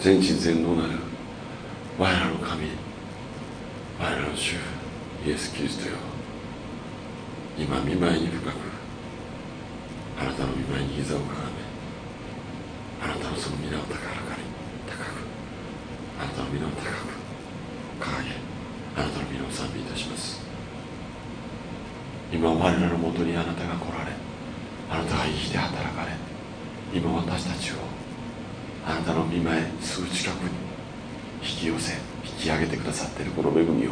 全知全能なる我らの神我らの主イエス・キリストよ。今見舞いに深くあなたの見舞いに膝をかがめあなたのその皆を高らかに高くあなたの皆を高く掲げあなたの皆を賛美いたします。今我らのもとにあなたが来られあなたが生きて働かれ今私たちをあなたの見前すぐ近くに引き寄せ引き上げてくださっているこの恵みを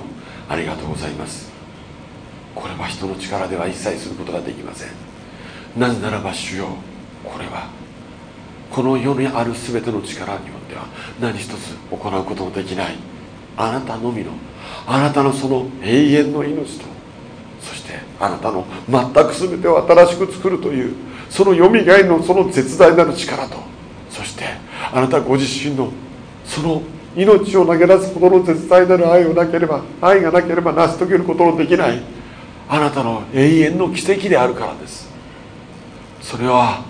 ありがとうございます。これは人の力では一切することができません。なぜならば主よこれはこの世にある全ての力によっては何一つ行うことのできない。あなたのみのあなたのその永遠の命とそしてあなたの全く全てを新しく作るというそのよみがえりのその絶大なる力とあなたご自身のその命を投げ出すことの絶大なる愛をなければ愛がなければ成し遂げることのできない。あなたの永遠の奇跡であるからです。それは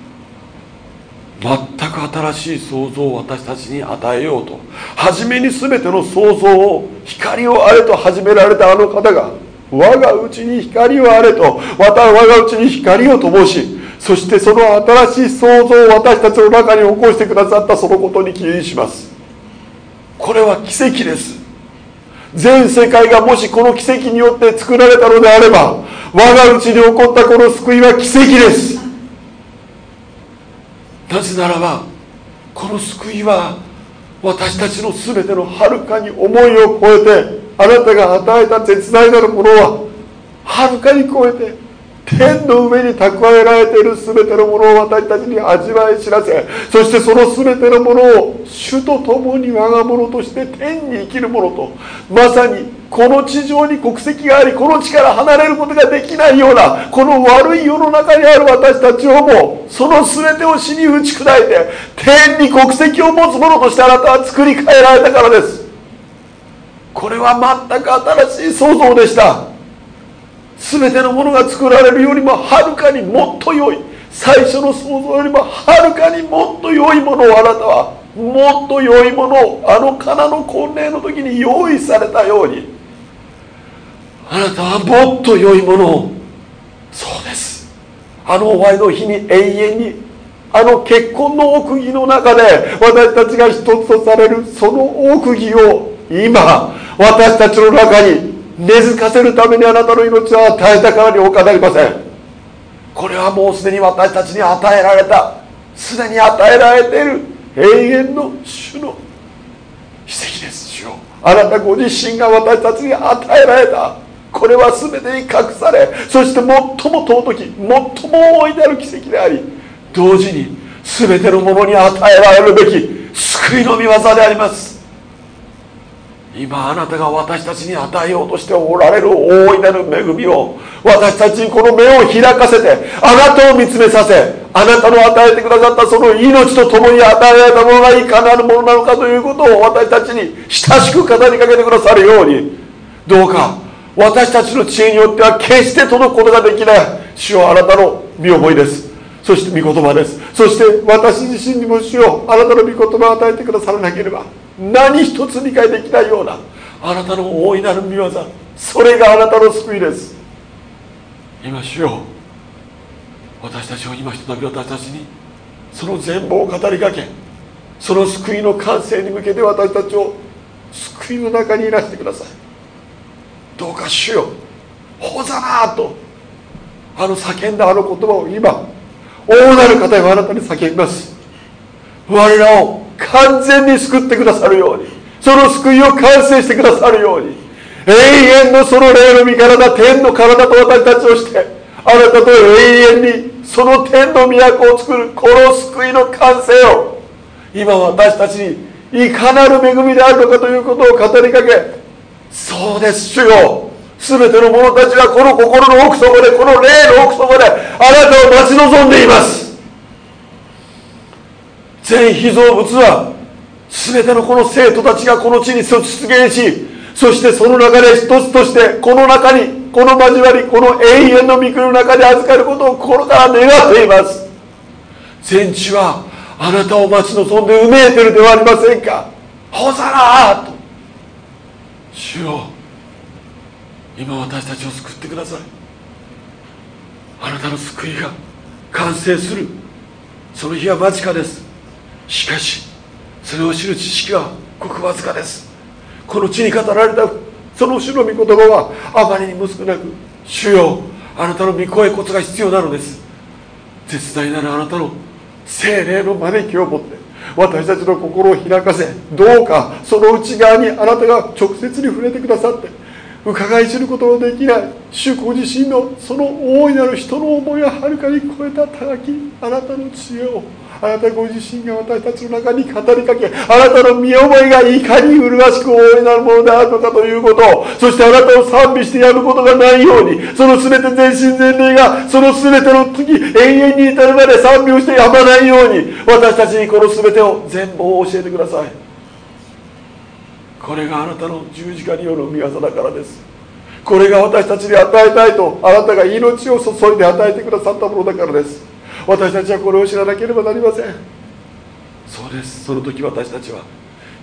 全く新しい創造を私たちに与えようと初めに全ての創造を光をあれと始められたあの方が我がうちに光をあれとまた我がうちに光を灯しそしてその新しい創造を私たちの中に起こしてくださったそのことに起因します。これは奇跡です。全世界がもしこの奇跡によって作られたのであれば我がうちに起こったこの救いは奇跡です。なぜならばこの救いは私たちの全てのはるかに思いを超えてあなたが与えた絶大なるものははるかに超えて天の上に蓄えられている全てのものを私たちに味わい知らせそしてその全てのものを主と共に我が物として天に生きるものとまさにこの地上に国籍がありこの地から離れることができないようなこの悪い世の中にある私たちをもその全てを死に打ち砕いて天に国籍を持つ者としてあなたは作り変えられたからです。これは全く新しい創造でした。全てのものが作られるよりもはるかにもっと良い。最初の想像よりもはるかにもっと良いものをあなたはもっと良いものをあのカナの婚礼の時に用意されたように。あなたはもっと良いものを。そうです。あの終わりの日に永遠にあの結婚の奥義の中で私たちが一つとされるその奥義を今私たちの中に根付かせるためにあなたの命を与えたからに他なりません。これはもうすでに私たちに与えられた。すでに与えられている。永遠の主の。奇跡です主よ。あなたご自身が私たちに与えられた。これは全てに隠されそして最も尊き最も大いなる奇跡であり同時に全てのものに与えられるべき救いの御業であります。今あなたが私たちに与えようとしておられる大いなる恵みを私たちにこの目を開かせてあなたを見つめさせあなたの与えてくださったその命と共に与えられたものがいかなるものなのかということを私たちに親しく語りかけてくださるようにどうか私たちの知恵によっては決して届くことができない主はあなたの見覚えです。そして御言葉です。そして私自身にも主よあなたの御言葉を与えてくださらなければ何一つ理解できないようなあなたの大いなる見業それがあなたの救いです。今主よ私たちを今ひとたび私たちにその全貌を語りかけその救いの完成に向けて私たちを救いの中にいらしてください。どうか主よほざなとあの叫んだあの言葉を今大なる方があなたに叫びます。我らを完全に救ってくださるように。その救いを完成してくださるように。永遠のその霊の身体天の体と私たちをしてあなたと永遠にその天の都を作るこの救いの完成を今私たちにいかなる恵みであるのかということを語りかけそうです主よ。全ての者たちはこの心の奥底でこの霊の奥底であなたを待ち望んでいます。全被造物は全てのこの生徒たちがこの地に出現しそしてその中で一つとしてこの中にこの交わりこの永遠の御国の中で預かることを心から願っています。全地はあなたを待ち望んでうめいてるではありませんか。ほざらーと。主よ今私たちを救ってください。あなたの救いが完成する。その日は間近です。しかしそれを知る知識はごくわずかです。この地に語られたその主の御言葉はあまりにも少なく主よあなたの御声こそが必要なのです。絶大なるあなたの精霊の招きを持って私たちの心を開かせどうかその内側にあなたが直接に触れてくださって伺い知ることのできない。主ご自身のその大いなる人の思いをはるかに超えた高きあなたの知恵をあなたご自身が私たちの中に語りかけあなたの身思いがいかに麗しく大いなるものであるのかということをそしてあなたを賛美してやることがないようにその全て全身全霊がその全ての時永遠に至るまで賛美をしてやまないように私たちにこの全てを全部を教えてください。これがあなたの十字架による御業だからです。これが私たちに与えたいとあなたが命を注いで与えてくださったものだからです。私たちはこれを知らなければなりません。そうです。その時私たちは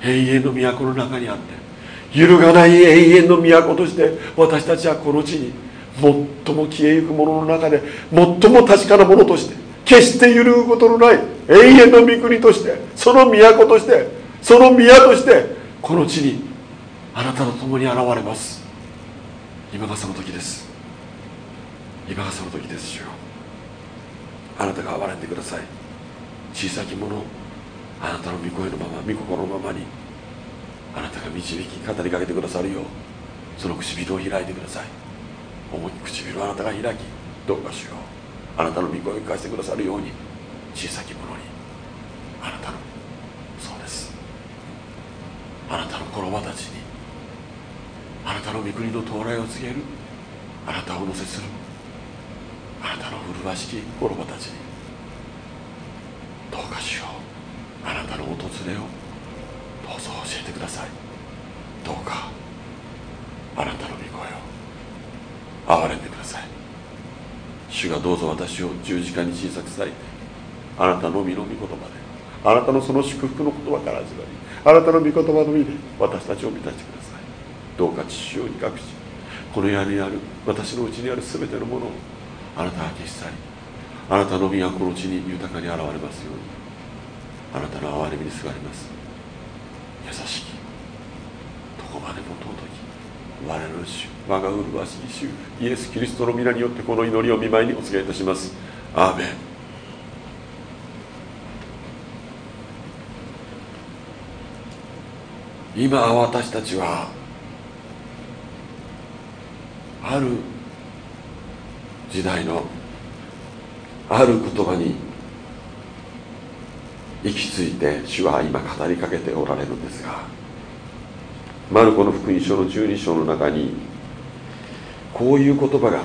永遠の都の中にあって揺るがない永遠の都として私たちはこの地に最も消えゆくものの中で最も確かなものとして決して揺るぐことのない永遠の御国としてその都としてその宮としてこの地にあなたと共に現れます。今がその時です。今がその時ですよ。あなたが憐れんでください。小さきものあなたの御声のまま御心のままにあなたが導き語りかけてくださるようその唇を開いてください。重き唇をあなたが開きどうかしよ。うあなたの御声を聞かせてくださるように小さきものにあなたのあなたの子供たちにあなたの御国の到来を告げるあなたを乗せするあなたの麗しき子供たちにどうかしようあなたの訪れをどうぞ教えてくださいどうかあなたの御声を憐れんでください。主がどうぞ私を十字架に小さくさいてあなたのみの御言葉であなたのその祝福の言葉から始まりあなたの御言葉のみで私たちを満たしてください。どうか父親に隠しこの世にある私のうちにある全てのものをあなたは消し去りあなたの身がこの地に豊かに現れますようにあなたの憐れみにすがります。優しきどこまでも尊き我の主我が麗しき主イエス・キリストの皆によってこの祈りを見舞いにお告げいたします。アーメン。今私たちはある時代のある言葉に行き着いて主は今語りかけておられるんですがマルコの福音書の12章の中にこういう言葉が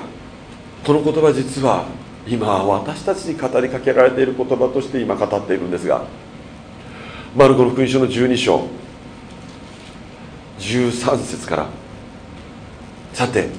この言葉実は今私たちに語りかけられている言葉として今語っているんですがマルコの福音書の12章13節から。さて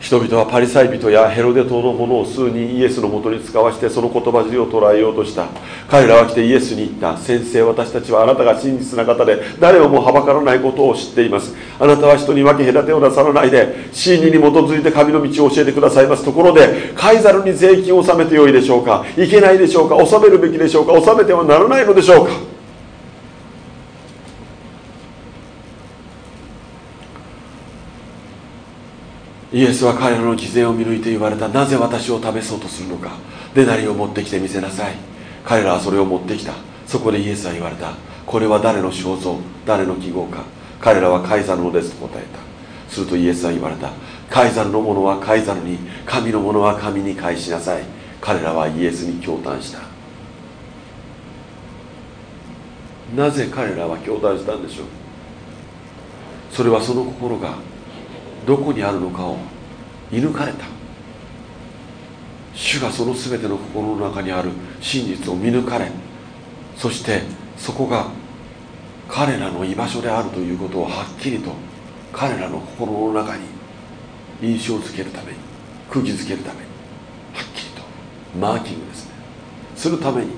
人々はパリサイ人やヘロデ島の者を数人イエスのもとに使わしてその言葉尻を捉えようとした。彼らは来てイエスに言った。先生私たちはあなたが真実な方で誰をもはばからないことを知っています。あなたは人に分け隔てをなさらないで真理に基づいて神の道を教えてくださいます。ところでカイザルに税金を納めてよいでしょうか。いけないでしょうか。納めるべきでしょうか。納めてはならないのでしょうか。イエスは彼らの偽善を見抜いて言われた。なぜ私を試そうとするのか。で何を持ってきてみせなさい。彼らはそれを持ってきた。そこでイエスは言われた。これは誰の肖像誰の記号か。彼らはカイザルのですと答えた。するとイエスは言われた。カイザルのものはカイザルに神のものは神に返しなさい。彼らはイエスに驚嘆した。なぜ彼らは驚嘆したんでしょう。それはその心がどこにあるのかを見抜かれた。主がその全ての心の中にある真実を見抜かれそしてそこが彼らの居場所であるということをはっきりと彼らの心の中に印象づけるために釘付けるためにはっきりとマーキングですね。するために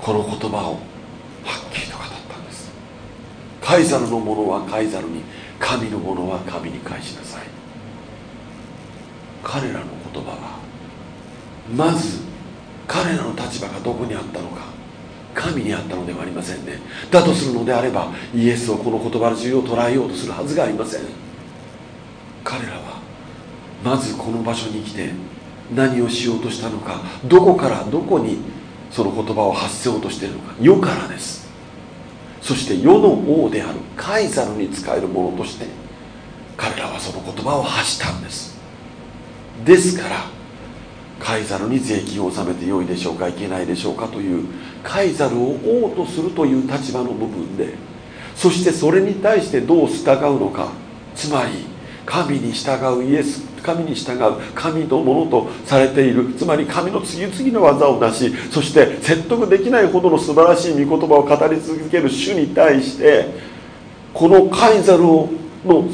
この言葉をはっきりと語ったんです。カイザルのものはカイザルに神のものは神に返しなさい。彼らの言葉はまず彼らの立場がどこにあったのか神にあったのではありませんね。だとするのであればイエスをこの言葉の重要を捉えようとするはずがありません。彼らはまずこの場所に来て何をしようとしたのかどこからどこにその言葉を発せようとしているのか世からです。そして世の王であるカイザルに使えるものとして彼らはその言葉を発したんです。ですからカイザルに税金を納めてよいでしょうかいけないでしょうかというカイザルを王とするという立場の部分でそしてそれに対してどう従うのかつまり神に従うイエス神に従う神のものとされている。つまり神の次々の技をなしそして説得できないほどの素晴らしい御言葉を語り続ける主に対してこのカイザルの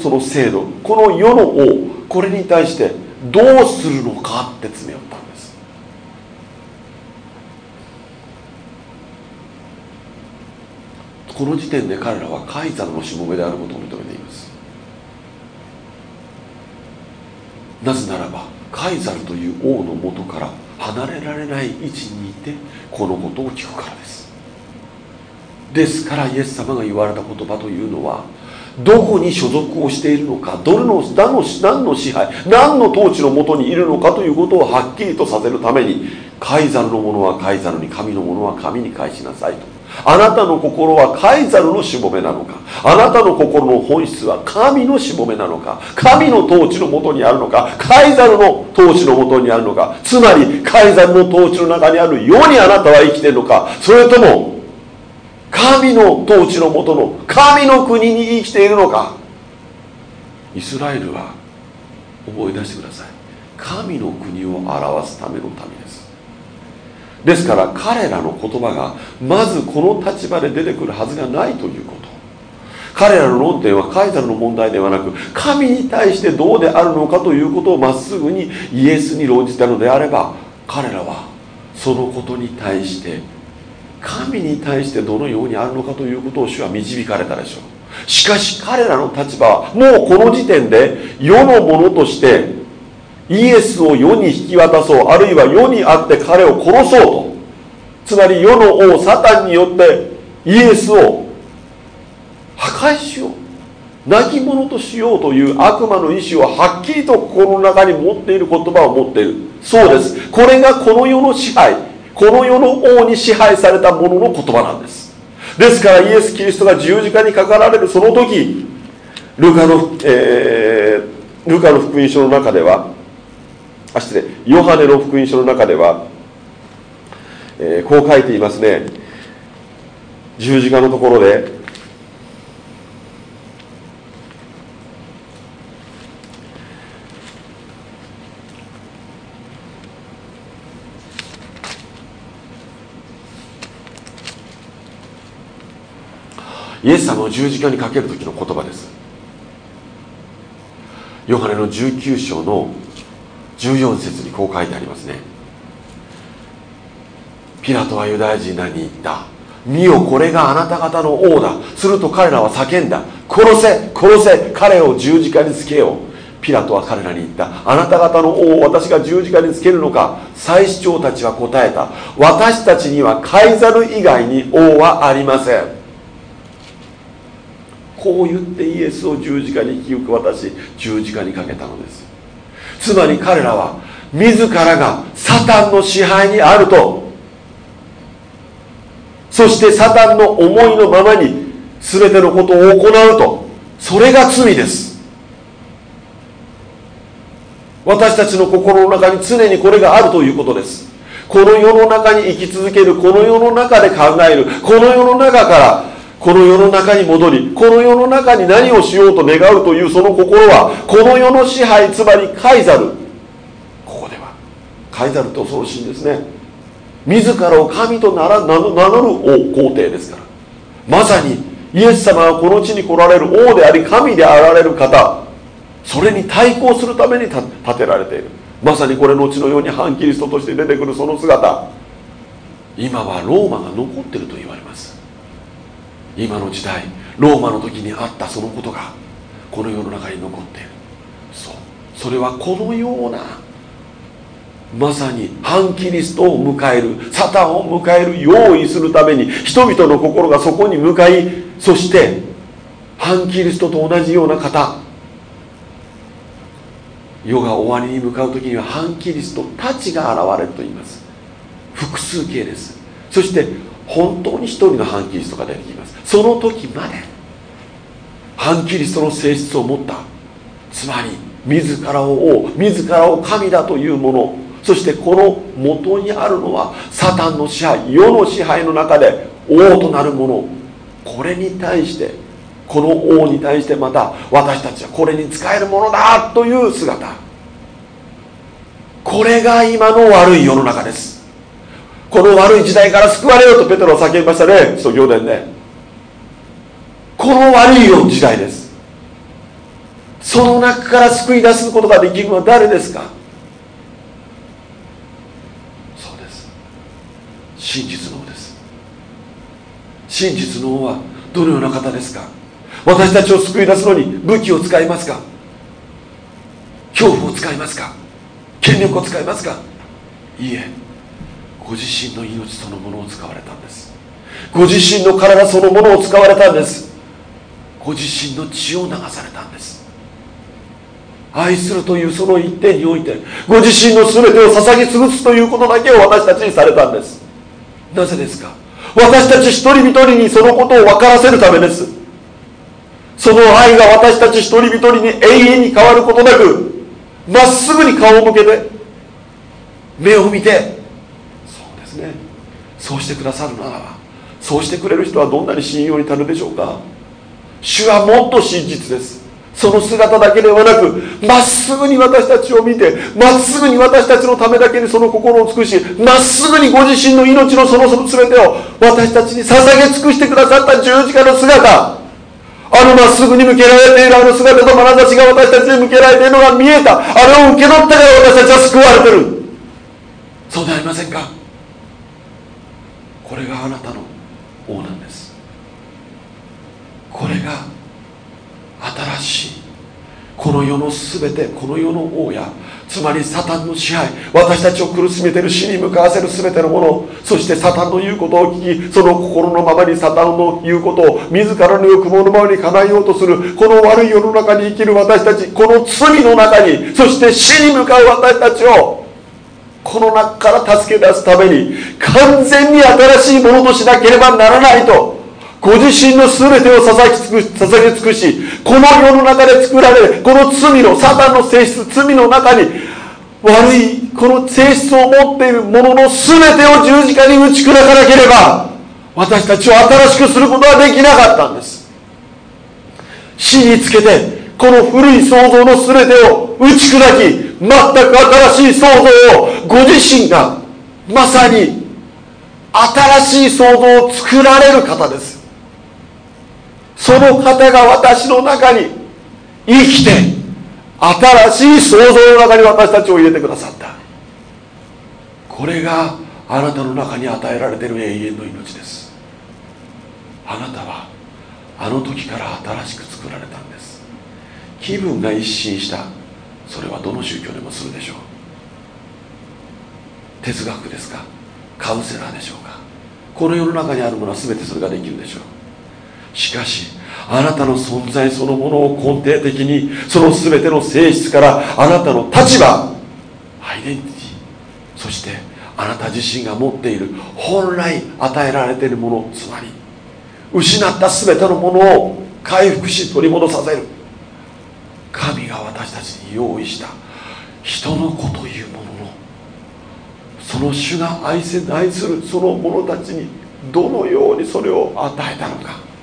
その制度この世の王これに対してどうするのかって詰め寄ったんです。この時点で彼らはカイザルのしもべであることを認めていますなぜならばカイザルという王のもとから離れられない位置にいてこのことを聞くからです。ですからイエス様が言われた言葉というのはどこに所属をしているのかどれの何の何の支配何の統治のもとにいるのかということをはっきりとさせるためにカイザルのものはカイザルに神のものは神に返しなさいと。あなたの心はカイザルのしもべなのか？あなたの心の本質は神のしもべなのか？神の統治のもとにあるのか？カイザルの統治のもとにあるのか？つまりカイザルの統治の中にある世にあなたは生きているのか？それとも神の統治のもとの神の国に生きているのか？イスラエルは思い出してください。神の国を表すための民ですですから彼らの言葉がまずこの立場で出てくるはずがないということ。彼らの論点はカイザルの問題ではなく神に対してどうであるのかということをまっすぐにイエスに論じたのであれば彼らはそのことに対して神に対してどのようにあるのかということを主は導かれたでしょう。しかし彼らの立場はもうこの時点で世のものとしてイエスを世に引き渡そうあるいは世にあって彼を殺そうと。つまり世の王サタンによってイエスを破壊しよう。亡き者としようという悪魔の意志をはっきりと心の中に持っている言葉を持っている。そうです。これがこの世の支配。この世の王に支配された者の言葉なんです。ですからイエス・キリストが十字架にかかられるその時ルカの、えー、ルカの福音書の中ではあ失礼。ヨハネの福音書の中では、えー、こう書いていますね。十字架のところでイエス様を十字架にかける時の言葉です。ヨハネの19章の14節にこう書いてありますね。ピラトはユダヤ人らに言った。見よこれがあなた方の王だ。すると彼らは叫んだ。殺せ殺せ。彼を十字架につけよう。ピラトは彼らに言った。あなた方の王を私が十字架につけるのか。祭司長たちは答えた。私たちにはカイザル以外に王はありません。こう言ってイエスを十字架に引き渡し十字架にかけたのです。つまり彼らは自らがサタンの支配にあると。そしてサタンの思いのままに全てのことを行うと。それが罪です。私たちの心の中に常にこれがあるということです。この世の中に生き続けるこの世の中で考えるこの世の中からこの世の中に戻りこの世の中に何をしようと願うというその心はこの世の支配つまりカイザル。ここではカイザルって恐ろしいんですね。自らを神と名乗る王皇帝ですから。まさにイエス様はこの地に来られる王であり神であられる方。それに対抗するために立てられている。まさにこれのうちのように反キリストとして出てくるその姿。今はローマが残ってると言われます。今の時代ローマの時にあったそのことがこの世の中に残っている。そう。それはこのようなまさに反キリストを迎えるサタンを迎える用意するために人々の心がそこに向かいそして反キリストと同じような方世が終わりに向かう時には反キリストたちが現れると言います。複数形です。そして本当に一人の反キリストが出てきます。その時まで反キリストの性質を持ったつまり自らを王自らを神だというものそしてこの元にあるのはサタンの支配世の支配の中で王となるもの。これに対してこの王に対してまた私たちはこれに使えるものだという姿。これが今の悪い世の中です。この悪い時代から救われようとペトロは叫びましたね。使徒行伝でこの悪い時代です。その中から救い出すことができるのは誰ですか？そうです。真実の王です。真実の王はどのような方ですか？私たちを救い出すのに武器を使いますか？恐怖を使いますか？権力を使いますか？いいえご自身の命そのものを使われたんです。ご自身の体そのものを使われたんです。ご自身の血を流されたんです。愛するというその一点においてご自身の全てを捧げ尽くすということだけを私たちにされたんです。なぜですか？私たち一人一人にそのことを分からせるためです。その愛が私たち一人一人に永遠に変わることなくまっすぐに顔を向けて目を見てそうですね。そうしてくださるならばそうしてくれる人はどんなに信用に足るでしょうか？主はもっと真実です。その姿だけではなくまっすぐに私たちを見てまっすぐに私たちのためだけにその心を尽くしまっすぐにご自身の命のその全てを私たちに捧げ尽くしてくださった十字架の姿。あのまっすぐに向けられているあの姿と眼差しが私たちに向けられているのが見えた。あれを受け取ってから私たちは救われてる。そうでありませんか。これがあなたの王なんです。これが新しい。この世の全てこの世の王やつまりサタンの支配私たちを苦しめている死に向かわせる全てのものそしてサタンの言うことを聞きその心のままにサタンの言うことを自らの欲望のままに叶えようとするこの悪い世の中に生きる私たちこの罪の中にそして死に向かう私たちをこの中から助け出すために完全に新しいものとしなければならないと。ご自身の全てを捧げ尽くし捧げ尽くしこの世の中で作られこの罪のサタンの性質罪の中に悪いこの性質を持っているものの全てを十字架に打ち砕かなければ私たちを新しくすることはできなかったんです。死につけてこの古い創造の全てを打ち砕き全く新しい創造をご自身がまさに新しい創造を作られる方です。その方が私の中に生きて新しい創造の中に私たちを入れてくださった。これがあなたの中に与えられている永遠の命です。あなたはあの時から新しく作られたんです。気分が一新した。それはどの宗教でもするでしょう。哲学ですか？カウンセラーでしょうか？この世の中にあるものは全てそれができるでしょう。しかしあなたの存在そのものを根底的にその全ての性質からあなたの立場アイデンティティそしてあなた自身が持っている本来与えられているものつまり失った全てのものを回復し取り戻させる。神が私たちに用意した人の子というもののその主が愛せ愛するその者たちにどのようにそれを与えたのか。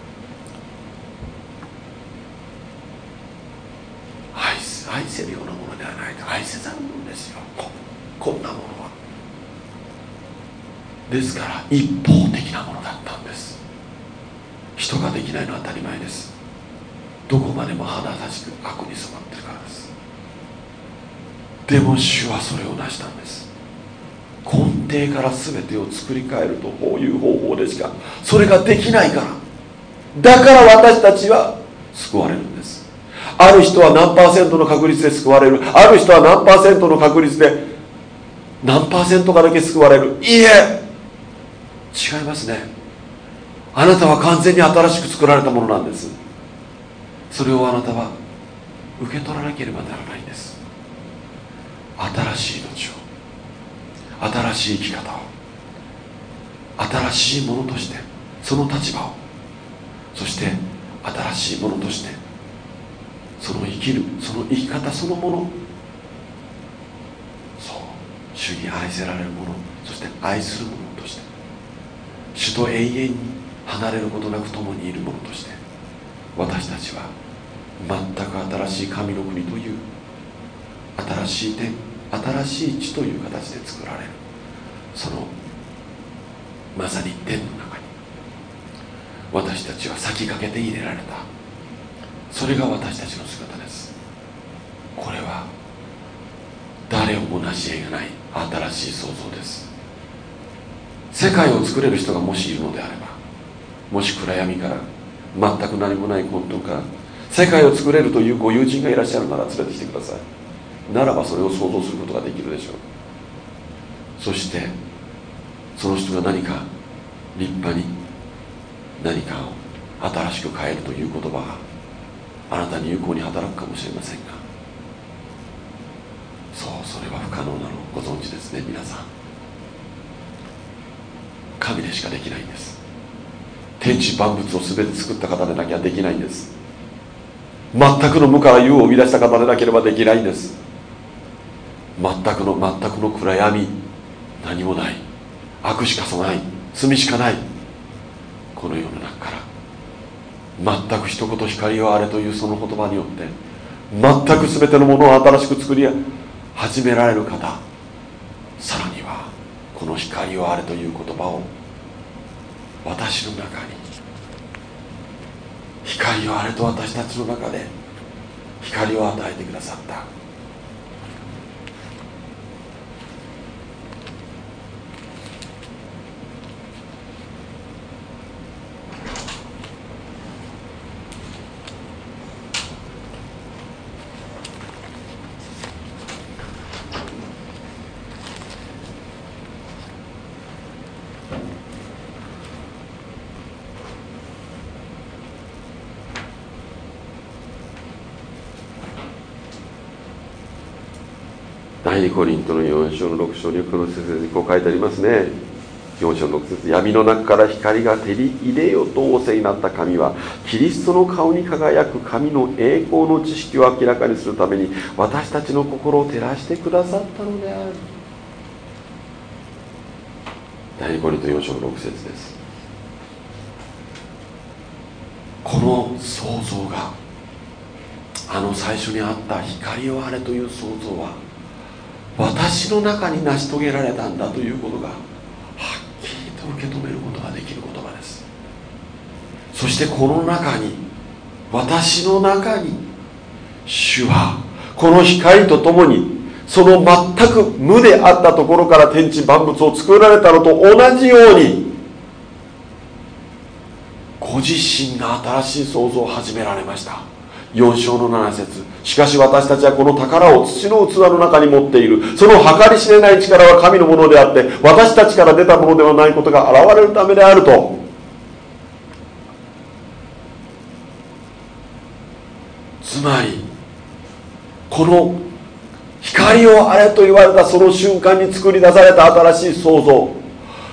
愛せるようなものではないと愛せざるものですよ。こんなものは。ですから一方的なものだったんです。人ができないのは当たり前です。どこまでも華々しく悪に染まってるからです。でも主はそれを成したんです。根底から全てを作り変えるとこういう方法でしかそれができないから。だから私たちは救われるんです。ある人は何パーセントの確率で救われる。ある人は何パーセントの確率で何パーセントかだけ救われる。いいえ。違いますね。あなたは完全に新しく作られたものなんです。それをあなたは受け取らなければならないんです。新しい命を。新しい生き方を。新しいものとしてその立場を。そして新しいものとしてその生きるその生き方そのもの。そう。主に愛せられるものそして愛するものとして。主と永遠に離れることなく共にいるものとして。私たちは全く新しい神の国という新しい天新しい地という形で作られる。そのまさに天の中に。私たちは先駆けて入れられた。それが私たちの姿です。これは誰をもなし得がない新しい創造です。世界を作れる人がもしいるのであればもし暗闇から全く何もない混沌から世界を作れるというご友人がいらっしゃるなら連れてきてください。ならばそれを想像することができるでしょう。そしてその人が何か立派に何かを新しく変えるという言葉があなたに有効に働くかもしれませんが。そうそれは不可能なの。ご存知ですね皆さん。神でしかできないんです。天地万物を全て作った方でなきゃできないんです。全くの無から有を生み出した方でなければできないんです。全くの全くの暗闇。何もない。悪しかさない。罪しかない。この世の中から。全く一言光をあれというその言葉によって全く全てのものを新しく作り始められる方さらにはこの光をあれという言葉を私の中に光をあれと私たちの中で光を与えてくださった。コリントの4章の6章にこの説にこう書いてありますね。4章の6節闇の中から光が照り入れよと仰せになった神はキリストの顔に輝く神の栄光の知識を明らかにするために私たちの心を照らしてくださったのである。第2コリント4章の6節です。この創造があの最初にあった光をあれという創造は私の中に成し遂げられたんだということがはっきりと受け止めることができる言葉です。そしてこの中に私の中に主はこの光とともにその全く無であったところから天地万物を作られたのと同じようにご自身が新しい創造を始められました。4章の7節。しかし私たちはこの宝を土の器の中に持っている。その計り知れない力は神のものであって私たちから出たものではないことが現れるためであると。つまりこの光をあれと言われたその瞬間に作り出された新しい創造。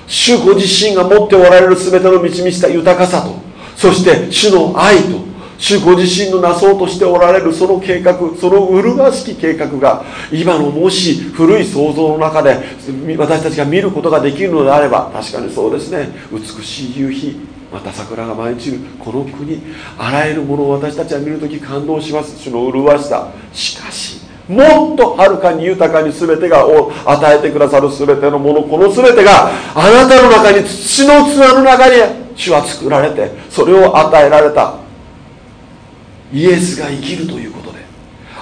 主ご自身が持っておられる全ての満ち満ちた豊かさと。そして主の愛と主ご自身のなそうとしておられるその計画その麗しき計画が今のもし古い創造の中で私たちが見ることができるのであれば確かにそうですね。美しい夕日また桜が舞い散る。この国あらゆるものを私たちは見るとき感動します。主の麗しさ。しかしもっとはるかに豊かに全てがを与えてくださる全てのもの。この全てがあなたの中に土の器の中に主は作られてそれを与えられた。イエスが生きるということで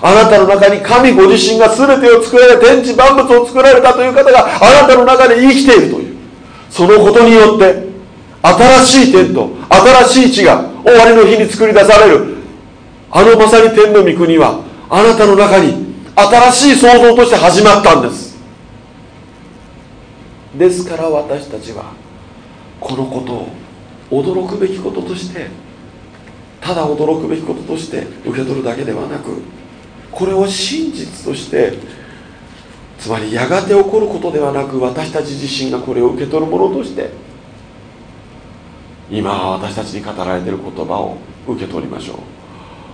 あなたの中に神ご自身が全てを作られ天地万物を作られたという方があなたの中で生きているというそのことによって新しい天と新しい地が終わりの日に作り出されるあのまさに天の御国はあなたの中に新しい創造として始まったんです。ですから私たちはこのことを驚くべきこととしてただ驚くべきこととして受け取るだけではなくこれを真実としてつまりやがて起こることではなく私たち自身がこれを受け取るものとして今私たちに語られている言葉を受け取りましょう。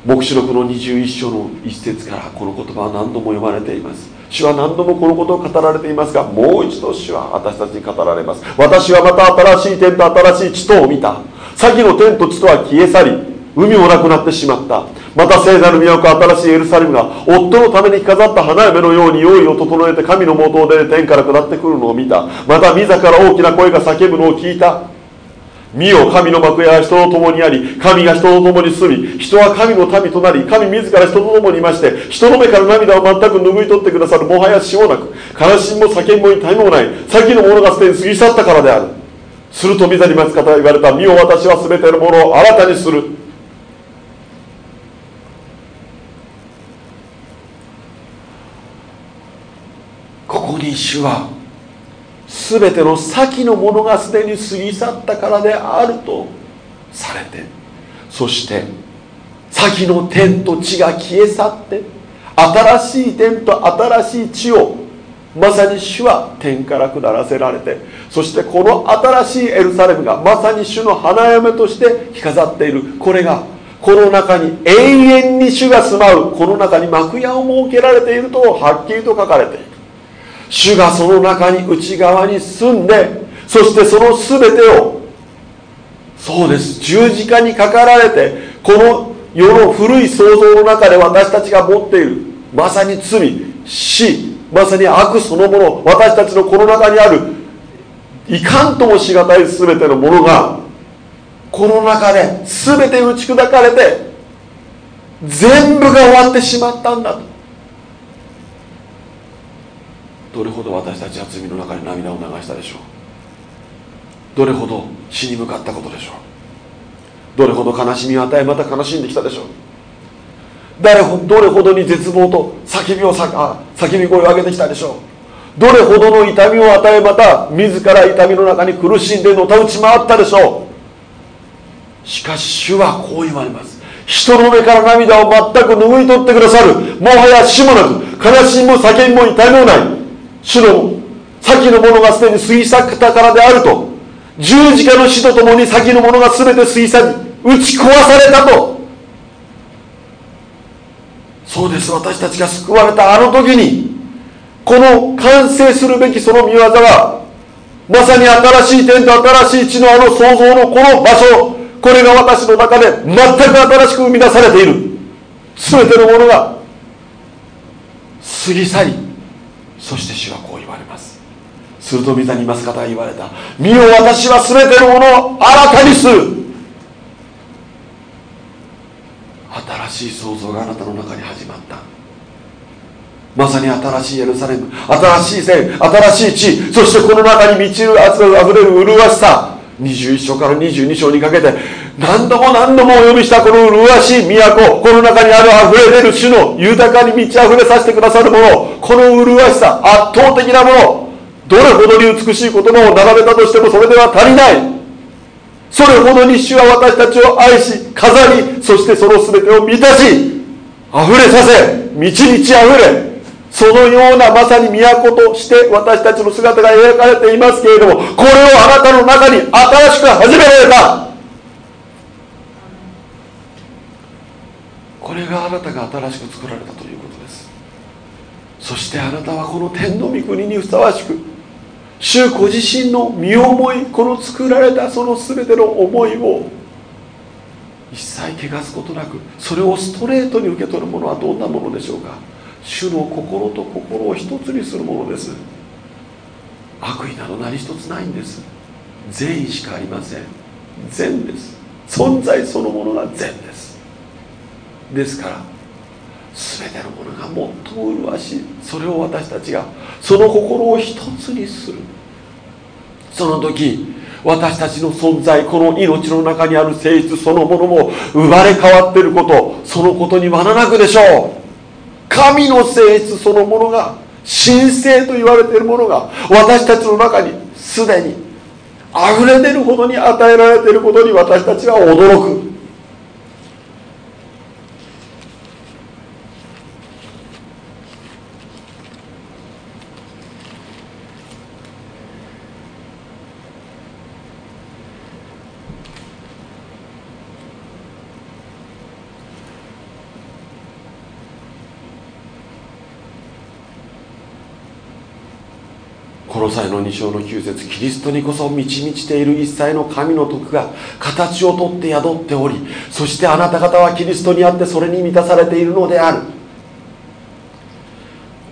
黙示録の21章の一節からこの言葉は何度も読まれています。主は何度もこのことを語られていますがもう一度主は私たちに語られます。私はまた新しい天と新しい地とを見た。先の天と地とは消え去り海もなくなってしまった。また聖なる都新しいエルサレムが夫のために着飾った花嫁のように用意を整えて神の元を出て天から下ってくるのを見た。また自ら大きな声が叫ぶのを聞いた。見よ神の幕屋は人と共にあり神が人と共に住み人は神の民となり神自ら人と共にいまして人の目から涙を全く拭い取ってくださるもはや死もなく悲しみも叫びも痛みもない先のものがすでに過ぎ去ったからである。すると御座に待つ方が言われた見よ私は全てのものを新たにするここ主は全ての先のものがすでに過ぎ去ったからであるとされてそして先の天と地が消え去って新しい天と新しい地をまさに主は天から下らせられてそしてこの新しいエルサレムがまさに主の花嫁として着飾っている。これがこの中に永遠に主が住まうこの中に幕屋を設けられているとはっきりと書かれている。主がその中に内側に住んでそしてその全てをそうです。十字架にかかられてこの世の古い創造の中で私たちが持っているまさに罪死まさに悪そのもの私たちのこの中にあるいかんともしがたい全てのものがこの中で全て打ち砕かれて全部が終わってしまったんだと。どれほど私たちは罪の中に涙を流したでしょう？どれほど死に向かったことでしょう？どれほど悲しみを与えまた悲しんできたでしょう？誰ほどれほどに絶望と叫びをさ叫び声を上げてきたでしょう？どれほどの痛みを与えまた自ら痛みの中に苦しんでのたうち回ったでしょう？しかし主はこう言われます。人の目から涙を全く拭い取ってくださる。もはや死もなく悲しみも叫びも痛みもない。主の先のものがすでに過ぎ去ったからであると。十字架の死とともに先のものが全て過ぎ去り打ち壊されたと。そうです。私たちが救われたあの時にこの完成するべきその見業はまさに新しい天と新しい地のあの創造のこの場所これが私の中で全く新しく生み出されている。全てのものが過ぎ去りそして主はこう言われます。すると御座にいます方が言われた。見よ私は全てのものを新たにする。新しい創造があなたの中に始まった。まさに新しいエルサレム。新しい線新しい地。そしてこの中に満ちるあふれる麗しさ。21章から22章にかけて何度も何度もお呼びしたこの麗しい都この中にある溢れ出る主の豊かに満ち溢れさせてくださるものこの麗しさ圧倒的なものどれほどに美しい言葉を並べたとしてもそれでは足りない。それほどに主は私たちを愛し飾りそしてその全てを満たし溢れさせ満ち満ち溢れそのようなまさに都として私たちの姿が描かれていますけれどもこれをあなたの中に新しく始められた。これがあなたが新しく作られたということです。そしてあなたはこの天の御国にふさわしく主ご自身の身思いこの作られたその全ての思いを一切汚すことなくそれをストレートに受け取るものはどんなものでしょうか。主の心と心を一つにするものです。悪意など何一つないんです。善意しかありません。善です。存在そのものが善です。ですから全てのものが最も麗しい。それを私たちがその心を一つにする。その時私たちの存在この命の中にある性質そのものも生まれ変わっていることそのことに学なくでしょう。神の性質そのものが神聖と言われているものが私たちの中にすでに溢れ出るほどに与えられていることに私たちは驚く。ロサイの2章の9節キリストにこそ満ち満ちている一切の神の徳が形をとって宿っておりそしてあなた方はキリストにあってそれに満たされているのである。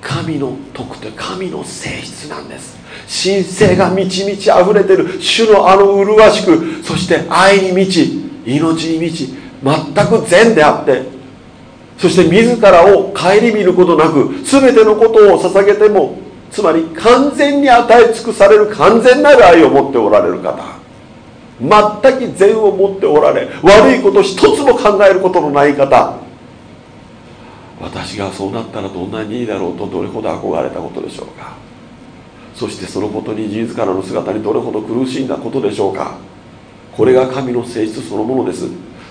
神の徳と神の性質なんです。神聖が満ち満ち溢れてる主のあの麗しくそして愛に満ち命に満ち全く善であってそして自らを顧みることなく全てのことを捧げてもつまり完全に与え尽くされる完全なる愛を持っておられる方。全く善を持っておられ悪いこと一つも考えることのない方。私がそうなったらどんなにいいだろうとどれほど憧れたことでしょうか。そしてそのことに自らの姿にどれほど苦しんだことでしょうか。これが神の性質そのものです。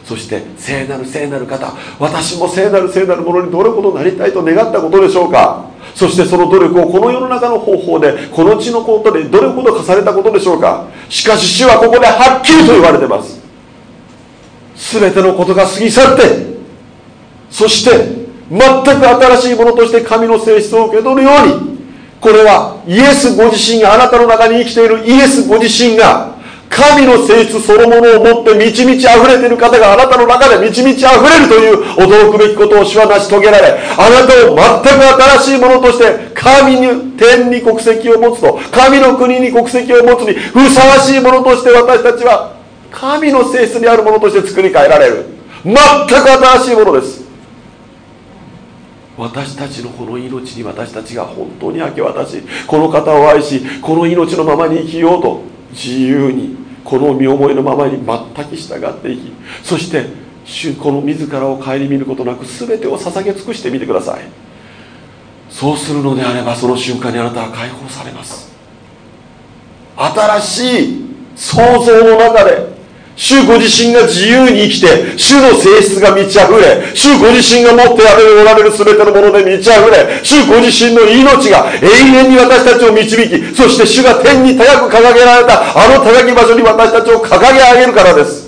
そして聖なる聖なる方私も聖なる聖なるものにどれほどなりたいと願ったことでしょうか。そしてその努力をこの世の中の方法でこの地のことでどれほど課されたことでしょうか。しかし主はここではっきりと言われてます。全てのことが過ぎ去ってそして全く新しいものとして神の性質を受け取るようにこれはイエスご自身があなたの中に生きているイエスご自身が神の性質そのものを持って満ち満ち溢れている方があなたの中で満ち満ち溢れるという驚くべきことを主は成し遂げられあなたを全く新しいものとして神に天に国籍を持つと神の国に国籍を持つにふさわしいものとして私たちは神の性質にあるものとして作り変えられる。全く新しいものです。私たちのこの命に私たちが本当に明け渡しこの方を愛しこの命のままに生きようと自由にこの身思いのままに全く従っていきそしてこの自らを顧みることなく全てを捧げ尽くしてみてください。そうするのであればその瞬間にあなたは解放されます。新しい創造の中で主ご自身が自由に生きて、主の性質が満ち溢れ、主ご自身が持っておられる全てのもので満ち溢れ、主ご自身の命が永遠に私たちを導き、そして主が天に高く掲げられたあの高き場所に私たちを掲げ上げるからです。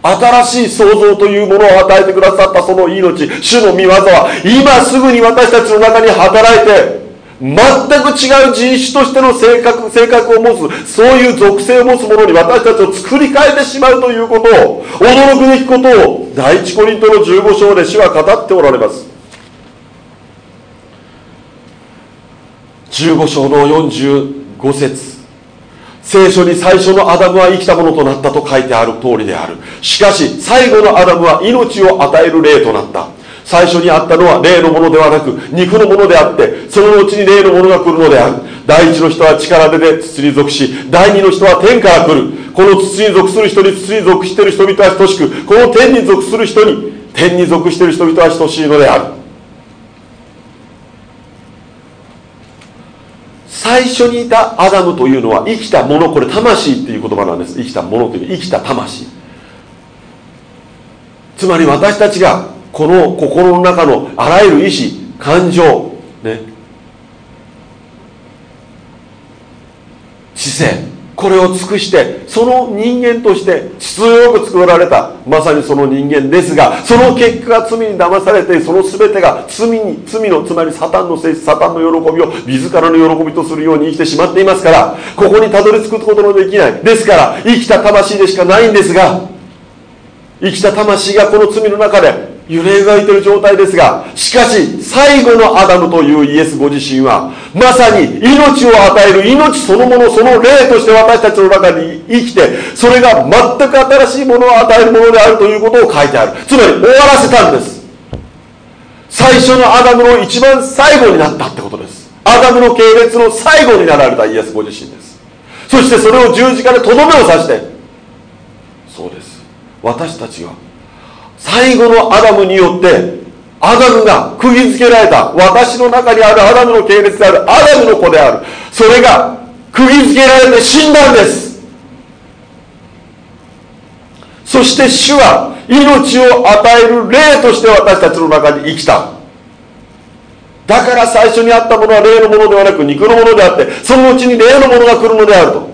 新しい創造というものを与えてくださったその命、主の御業は今すぐに私たちの中に働いて、全く違う人種としての性格性格を持つそういう属性を持つものに私たちを作り変えてしまうということを驚くべきことを第一コリントの15章で主は語っておられます。15章の45節。聖書に最初のアダムは生きたものとなったと書いてある通りである。しかし最後のアダムは命を与える霊となった。最初にあったのは霊のものではなく肉のものであってその後に霊のものが来るのである。第一の人は力でで土に属し第二の人は天から来る。この土に属する人に土に属している人々は等しくこの天に属する人に天に属している人々は等しいのである。最初にいたアダムというのは生きたものこれ魂っていう言葉なんです。生きたものという生きた魂。つまり私たちがこの心の中のあらゆる意志感情ね知性これを尽くしてその人間として秩序よく作られたまさにその人間ですがその結果が罪に騙されてその全てが罪に罪のつまりサタンの性質サタンの喜びを自らの喜びとするように生きてしまっていますからここにたどり着くことのできない。ですから生きた魂でしかないんですが生きた魂がこの罪の中で揺れ動いている状態ですがしかし最後のアダムというイエスご自身はまさに命を与える命そのものその霊として私たちの中に生きてそれが全く新しいものを与えるものであるということを書いてある。つまり終わらせたんです。最初のアダムの一番最後になったってことです。アダムの系列の最後になられたイエスご自身です。そしてそれを十字架でとどめを刺して。そうです。私たちは最後のアダムによってアダムが釘付けられた。私の中にあるアダムの系列である。アダムの子である。それが釘付けられて死んだんです。そして主は命を与える霊として私たちの中に生きた。だから最初にあったものは霊のものではなく肉のものであってそのうちに霊のものが来るのであると。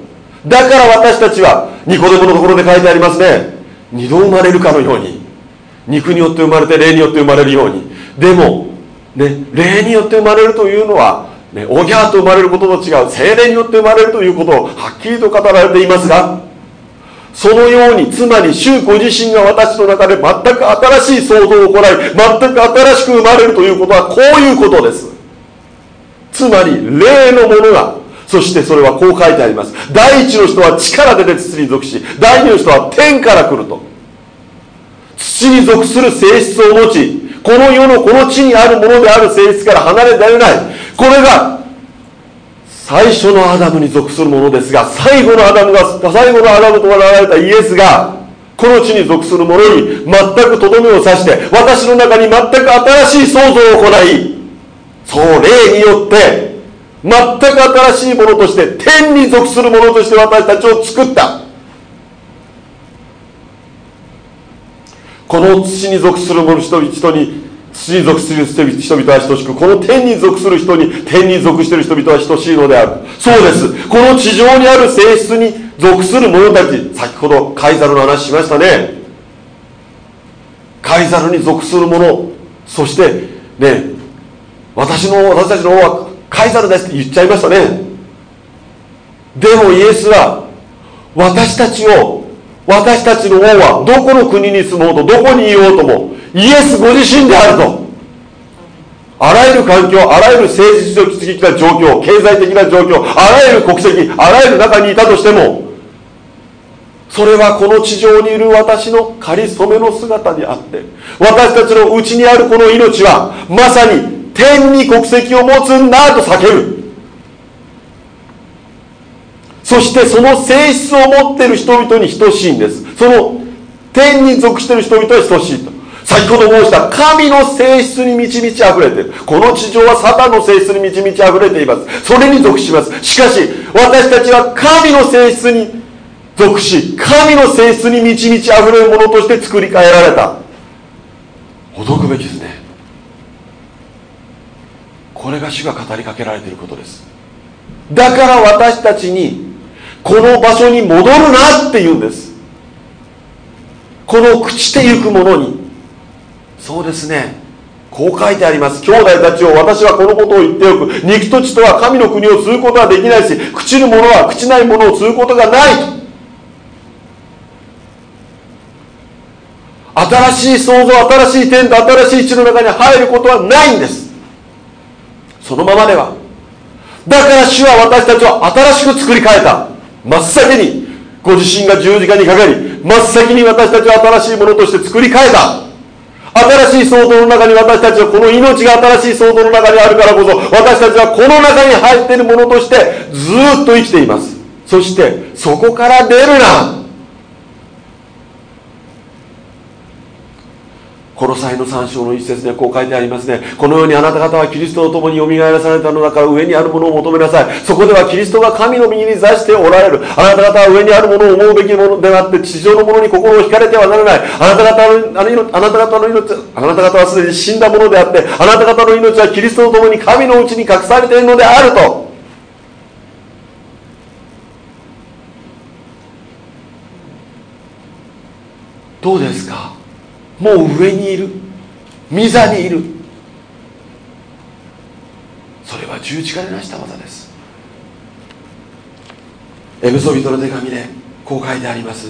だから私たちはニコデモのところで書いてありますね。二度生まれるかのように。肉によって生まれて霊によって生まれるように。でも、ね、霊によって生まれるというのは、ね、おぎゃーと生まれることと違う精霊によって生まれるということをはっきりと語られていますがそのようにつまり主ご自身が私の中で全く新しい創造を行い全く新しく生まれるということはこういうことです。つまり霊のものがそしてそれはこう書いてあります。第一の人は地から出て土に属し第二の人は天から来ると。土に属する性質を持ちこの世のこの地にあるものである性質から離れられない。これが最初のアダムに属するものですが最後のアダムが最後のアダムとなられたイエスがこの地に属するものに全くとどめを刺して私の中に全く新しい創造を行いそう霊によって全く新しいものとして天に属するものとして私たちを作った。この土に属する者人々に土に属する人々は等しくこの天に属する人に天に属している人々は等しいのである。そうです。この地上にある性質に属する者たち先ほどカイザルの話しましたね。カイザルに属する者そしてね私の私たちの王はカイザルですって言っちゃいましたね。でもイエスは私たちを私たちの王はどこの国に住もうとどこにいようともイエスご自身であると。あらゆる環境あらゆる政治的な状況経済的な状況あらゆる国籍あらゆる中にいたとしてもそれはこの地上にいる私の仮初めの姿であって私たちのうちにあるこの命はまさに天に国籍を持つんだと叫ぶ。そしてその性質を持っている人々に等しいんです。その天に属している人々は等しいと。先ほど申した神の性質に満ち満ち溢れているこの地上はサタンの性質に満ち満ち溢れています。それに属します。しかし私たちは神の性質に属し神の性質に満ち満ち溢れるものとして作り変えられた。驚くべきですね。これが主が語りかけられていることです。だから私たちにこの場所に戻るなって言うんです。この朽ちてゆくものに。そうですね。こう書いてあります。兄弟たちを私はこのことを言っておく。肉と血とは神の国を継ぐことはできないし朽ちる者は朽ちないものを継ぐことがない新しい創造新しい天と新しい地の中に入ることはないんです。そのままでは。だから主は私たちを新しく作り変えた。真っ先にご自身が十字架にかかり真っ先に私たちは新しいものとして作り変えた。新しい創造の中に私たちはこの命が新しい創造の中にあるからこそ私たちはこの中に入っているものとしてずっと生きています。そしてそこから出るな。この際の3章の一節でこう書いてありますね。このようにあなた方はキリストと共によみがえらされたのだから上にあるものを求めなさい。そこではキリストが神の右に座しておられる。あなた方は上にあるものを思うべきものであって地上のものに心を惹かれてはならない。あなた方のあなた方の命あなた方はすでに死んだものであってあなた方の命はキリストと共に神のうちに隠されているのであると。どうですか？もう上にいる。御座にいる。それは十字架で成した技です。エブソビトの手紙でこう書いてあります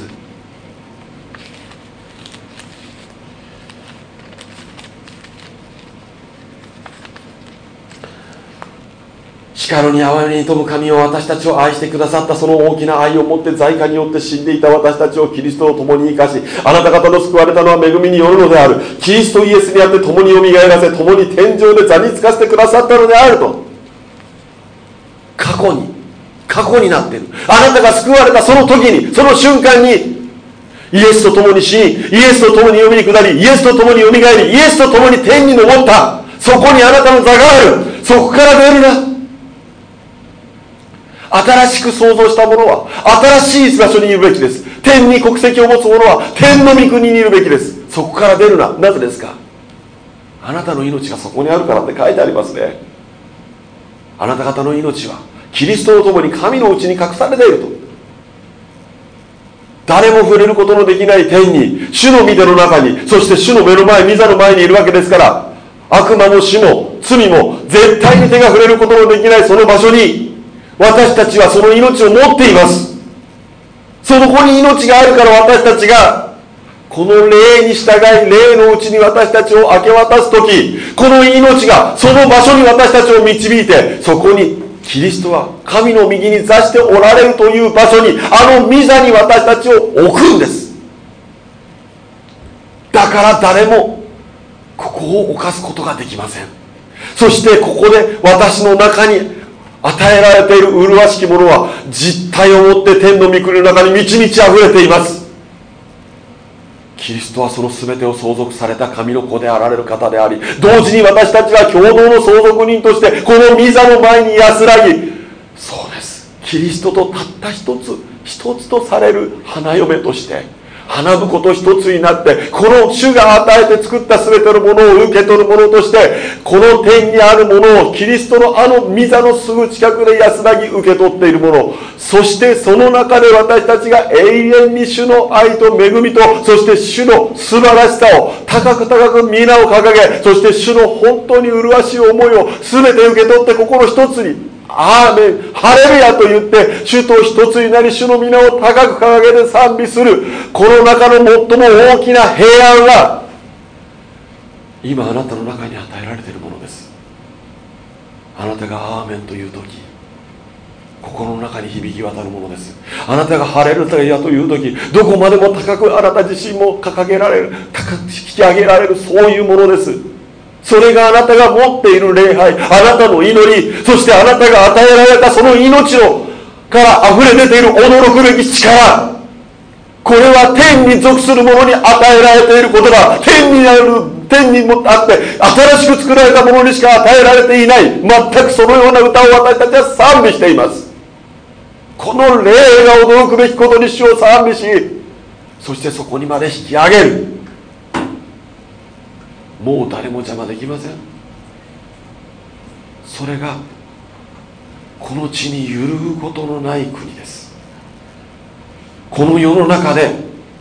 し力に憐れに富む神を私たちを愛してくださったその大きな愛を持って在家によって死んでいた私たちをキリストと共に生かしあなた方の救われたのは恵みによるのである。キリストイエスにあって共によみがえらせ共に天井で座につかせてくださったのであると。過去に過去になっている。あなたが救われたその時にその瞬間にイエスと共に死にイエスと共に読みに下りイエスと共によみがえりイエスと共に天に昇った。そこにあなたの座がある。そこから出るな。新しく創造したものは新しい場所にいるべきです。天に国籍を持つ者は天の御国にいるべきです。そこから出るな。なぜですか？あなたの命がそこにあるからって書いてありますね。あなた方の命はキリストと共に神のうちに隠されていると。誰も触れることのできない天に主の御手の中にそして主の目の前御座の前にいるわけですから悪魔も死も罪も絶対に手が触れることのできないその場所に私たちはその命を持っています。その子に命があるから私たちがこの霊に従い霊のうちに私たちを明け渡す時この命がその場所に私たちを導いてそこにキリストは神の右に座しておられるという場所にあの御座に私たちを置くんです。だから誰もここを犯すことができません。そしてここで私の中に与えられている麗しきものは実体を持って天の御国の中に満ち満ち溢れています。キリストはその全てを相続された神の子であられる方であり同時に私たちは共同の相続人としてこの御座の前に安らぎそうです。キリストとたった一つ一つとされる花嫁として花婿と一つになってこの主が与えて作った全てのものを受け取るものとしてこの天にあるものをキリストのあの御座のすぐ近くで安らぎ受け取っているもの。そしてその中で私たちが永遠に主の愛と恵みとそして主の素晴らしさを高く高く皆を掲げそして主の本当に麗しい思いを全て受け取って心一つにアーメンハレルヤと言って主と一つになり主の皆を高く掲げて賛美する。この中の最も大きな平安が今あなたの中に与えられているものです。あなたがアーメンという時心の中に響き渡るものです。あなたがハレルヤという時どこまでも高くあなた自身も掲げられる高く引き上げられるそういうものです。それがあなたが持っている礼拝あなたの祈りそしてあなたが与えられたその命のから溢れ出ている驚くべき力これは天に属する者に与えられていることだ天にある天にもあって新しく作られたものにしか与えられていない全くそのような歌を私たちは賛美しています。この霊が驚くべきことに主を賛美しそしてそこにまで引き上げる。もう誰も邪魔できません。それがこの地に揺るぐことのない国です。この世の中で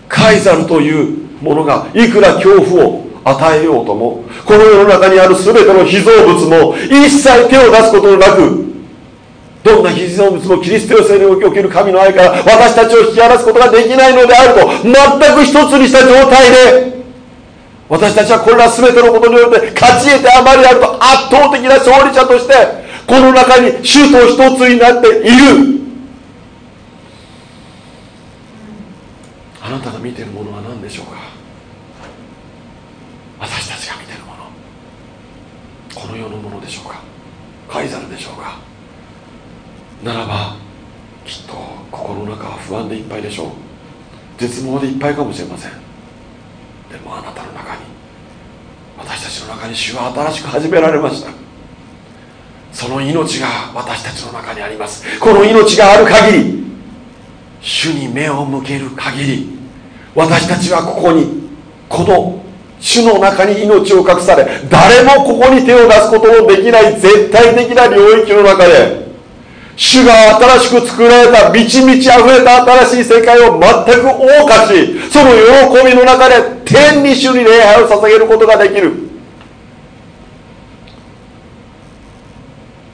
カイザルというものがいくら恐怖を与えようともこの世の中にある全ての被造物も一切手を出すことなくどんな被造物もキリストよ性における神の愛から私たちを引き離すことができないのであると全く一つにした状態で私たちはこれら全てのことによって勝ち得てあまりあると圧倒的な勝利者としてこの中に主と一つになっている。あなたが見ているものは何でしょうか？私たちが見ているもの。この世のものでしょうか？カイザルでしょうか？ならばきっと心の中は不安でいっぱいでしょう。絶望でいっぱいかもしれません。でもあなたのたちの中に主は新しく始められました。その命が私たちの中にあります。この命がある限り主に目を向ける限り私たちはここにこの主の中に命を隠され誰もここに手を出すことのできない絶対的な領域の中で主が新しく作られた満ち満ち溢れた新しい世界を全く謳歌しその喜びの中で天に主に礼拝を捧げることができる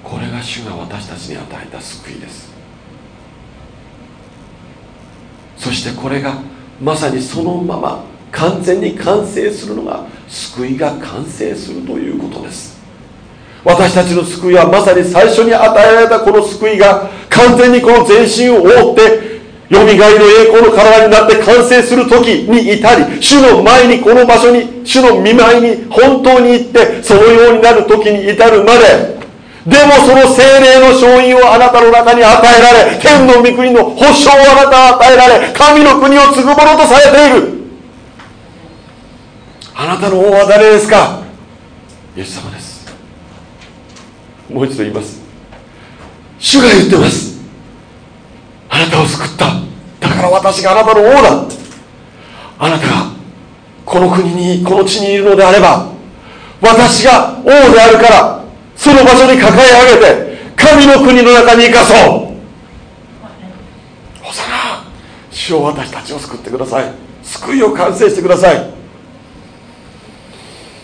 これが主が私たちに与えた救いです。そしてこれがまさにそのまま完全に完成するのが救いが完成するということです。私たちの救いはまさに最初に与えられたこの救いが完全にこの全身を覆ってよみがえりの栄光の体になって完成する時に至り主の前にこの場所に主の見舞いに本当に行ってそのようになる時に至るまででもその精霊の勝因をあなたの中に与えられ天の御国の保証をあなたは与えられ神の国を継ぐものとされている。あなたの王は誰ですか？イエス様です。もう一度言います。主が言ってます。あなたを救った。だから私があなたの王だ。あなたがこの国にこの地にいるのであれば私が王であるからその場所に抱え上げて神の国の中に生かそう。ほさな主を私たちを救ってください。救いを完成してください。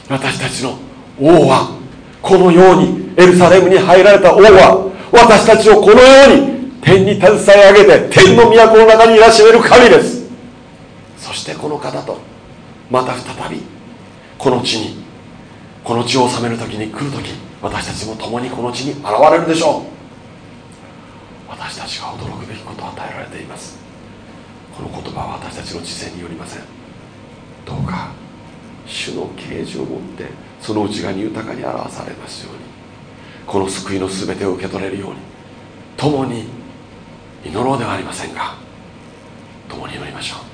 私たちの王はこのようにエルサレムに入られた王は私たちをこのように天に携え上げて天の都の中にいらっしゃる神です。そしてこの方とまた再びこの地にこの地を治める時に来る時私たちも共にこの地に現れるでしょう。私たちは驚くべきことを与えられています。この言葉は私たちの知性によりません。どうか主の啓示を持ってその内側に豊かに表されますように。この救いの全てを受け取れるように共に祈ろうではありませんか。共に祈りましょう。